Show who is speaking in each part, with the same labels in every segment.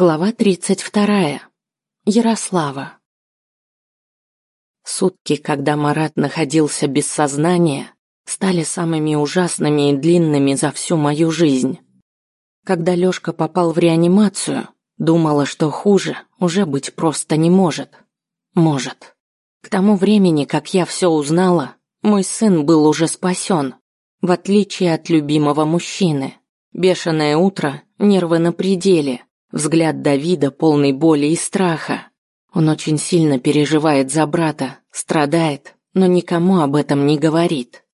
Speaker 1: Глава тридцать вторая. Ярослава. Сутки, когда Марат находился без сознания, стали самыми ужасными и длинными за всю мою жизнь. Когда Лёшка попал в реанимацию, думала, что хуже уже быть просто не может. Может. К тому времени, как я все узнала, мой сын был уже спасен, в отличие от любимого мужчины. Бешеное утро, нервы на пределе – Взгляд Давида полный боли и страха. Он очень сильно переживает за брата, страдает, но никому об этом не говорит.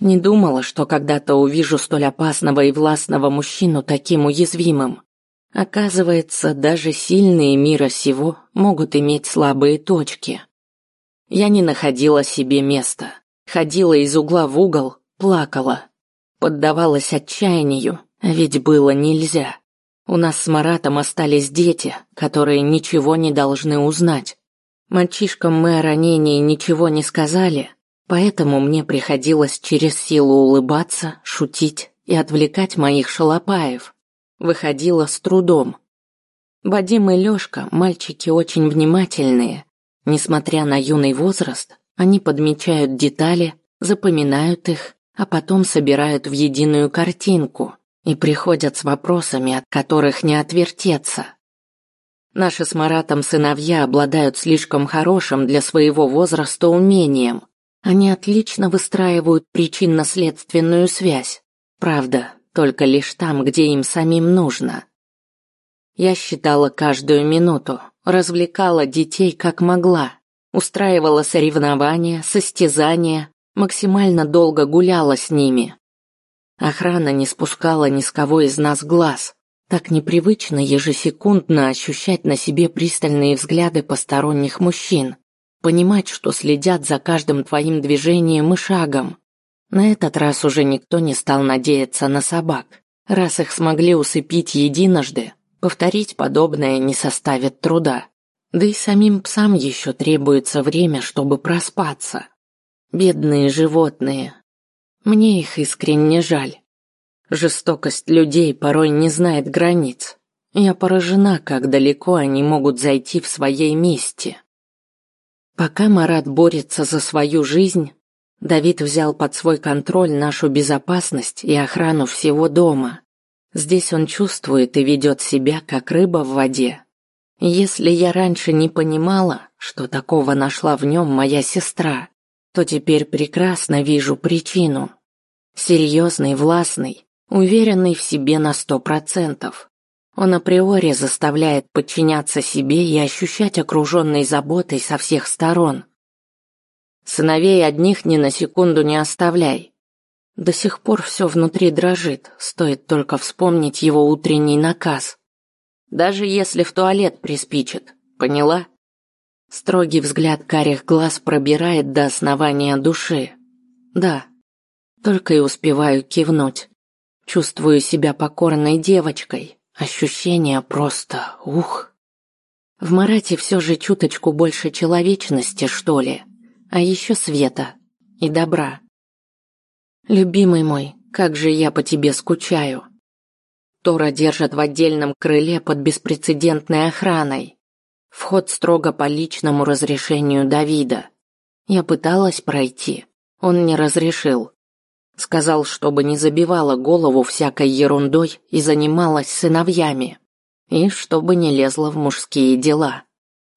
Speaker 1: Не думала, что когда-то увижу столь опасного и властного мужчину таким уязвимым. Оказывается, даже сильные мира сего могут иметь слабые точки. Я не находила себе места. Ходила из угла в угол, плакала. Поддавалась отчаянию, а ведь было нельзя. У нас с Маратом остались дети, которые ничего не должны узнать. Мальчишкам мы о ранении ничего не сказали, поэтому мне приходилось через силу улыбаться, шутить и отвлекать моих шалопаев. Выходило с трудом. Вадим и Лёшка – мальчики очень внимательные. Несмотря на юный возраст, они подмечают детали, запоминают их, а потом собирают в единую картинку – и приходят с вопросами, от которых не отвертеться. Наши с Маратом сыновья обладают слишком хорошим для своего возраста умением. Они отлично выстраивают причинно-следственную связь. Правда, только лишь там, где им самим нужно. Я считала каждую минуту, развлекала детей как могла, устраивала соревнования, состязания, максимально долго гуляла с ними, Охрана не спускала ни с кого из нас глаз. Так непривычно ежесекундно ощущать на себе пристальные взгляды посторонних мужчин, понимать, что следят за каждым твоим движением и шагом. На этот раз уже никто не стал надеяться на собак. Раз их смогли усыпить единожды, повторить подобное не составит труда. Да и самим псам еще требуется время, чтобы проспаться. Бедные животные, мне их искренне жаль. Жестокость людей порой не знает границ. Я поражена, как далеко они могут зайти в своей мести. Пока Марат борется за свою жизнь, Давид взял под свой контроль нашу безопасность и охрану всего дома. Здесь он чувствует и ведет себя, как рыба в воде. Если я раньше не понимала, что такого нашла в нем моя сестра, то теперь прекрасно вижу причину. Серьезный, властный, уверенный в себе на сто процентов. Он априори заставляет подчиняться себе и ощущать окруженной заботой со всех сторон. Сыновей одних ни на секунду не оставляй. До сих пор все внутри дрожит, стоит только вспомнить его утренний наказ. Даже если в туалет приспичит, поняла? Строгий взгляд карих глаз пробирает до основания души. Да, только и успеваю кивнуть. Чувствую себя покорной девочкой. Ощущение просто ух. В Марате все же чуточку больше человечности, что ли. А еще света и добра. Любимый мой, как же я по тебе скучаю. Тора держат в отдельном крыле под беспрецедентной охраной. Вход строго по личному разрешению Давида. Я пыталась пройти, он не разрешил. Сказал, чтобы не забивала голову всякой ерундой и занималась сыновьями. И чтобы не лезла в мужские дела.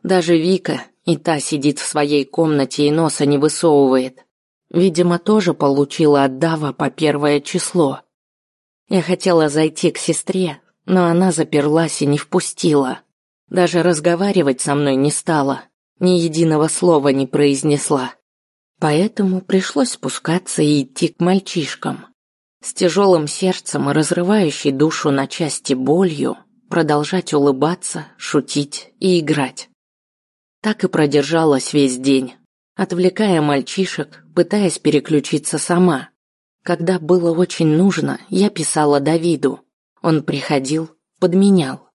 Speaker 1: Даже Вика, и та сидит в своей комнате и носа не высовывает. Видимо, тоже получила от Дава по первое число. Я хотела зайти к сестре, но она заперлась и не впустила. Даже разговаривать со мной не стала, ни единого слова не произнесла. Поэтому пришлось спускаться и идти к мальчишкам. С тяжелым сердцем и разрывающей душу на части болью продолжать улыбаться, шутить и играть. Так и продержалась весь день, отвлекая мальчишек, пытаясь переключиться сама. Когда было очень нужно, я писала Давиду. Он приходил, подменял.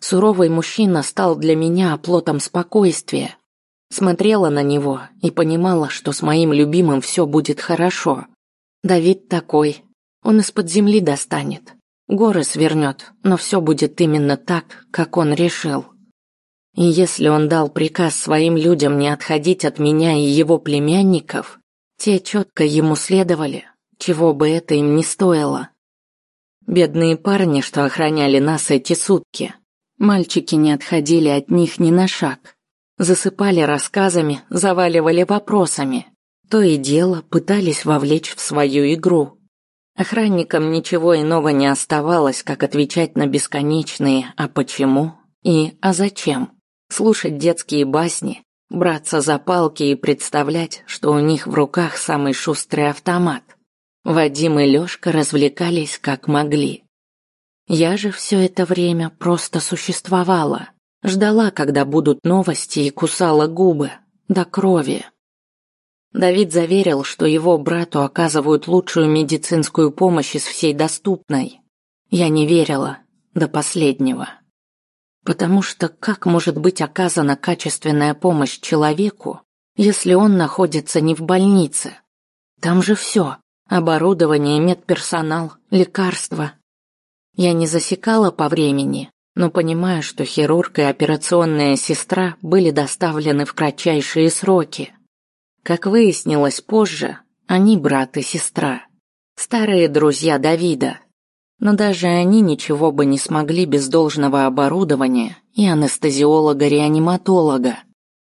Speaker 1: Суровый мужчина стал для меня оплотом спокойствия, Смотрела на него и понимала, что с моим любимым все будет хорошо. Давид такой, он из-под земли достанет. Горы свернет, но все будет именно так, как он решил. И если он дал приказ своим людям не отходить от меня и его племянников, те четко ему следовали, чего бы это им не стоило. Бедные парни, что охраняли нас эти сутки, мальчики не отходили от них ни на шаг. Засыпали рассказами, заваливали вопросами. То и дело пытались вовлечь в свою игру. Охранникам ничего иного не оставалось, как отвечать на бесконечные «а почему?» и «а зачем?», слушать детские басни, браться за палки и представлять, что у них в руках самый шустрый автомат. Вадим и Лёшка развлекались как могли. Я же все это время просто существовала, ждала, когда будут новости и кусала губы до крови. Давид заверил, что его брату оказывают лучшую медицинскую помощь из всей доступной. Я не верила до последнего. Потому что как может быть оказана качественная помощь человеку, если он находится не в больнице? Там же все – оборудование, медперсонал, лекарства. Я не засекала по времени, но понимаю, что хирург и операционная сестра были доставлены в кратчайшие сроки. Как выяснилось позже, они брат и сестра. Старые друзья Давида. Но даже они ничего бы не смогли без должного оборудования и анестезиолога-реаниматолога.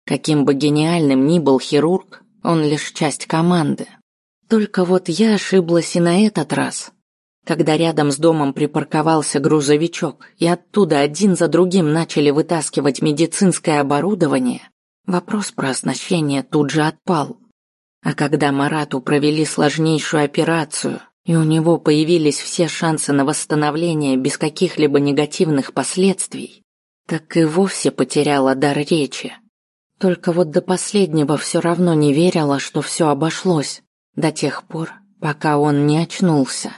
Speaker 1: Каким бы гениальным ни был хирург, он лишь часть команды. Только вот я ошиблась и на этот раз. Когда рядом с домом припарковался грузовичок, и оттуда один за другим начали вытаскивать медицинское оборудование, вопрос про оснащение тут же отпал. А когда Марату провели сложнейшую операцию, и у него появились все шансы на восстановление без каких-либо негативных последствий, так и вовсе потеряла дар речи. Только вот до последнего все равно не верила, что все обошлось, до тех пор, пока он не очнулся.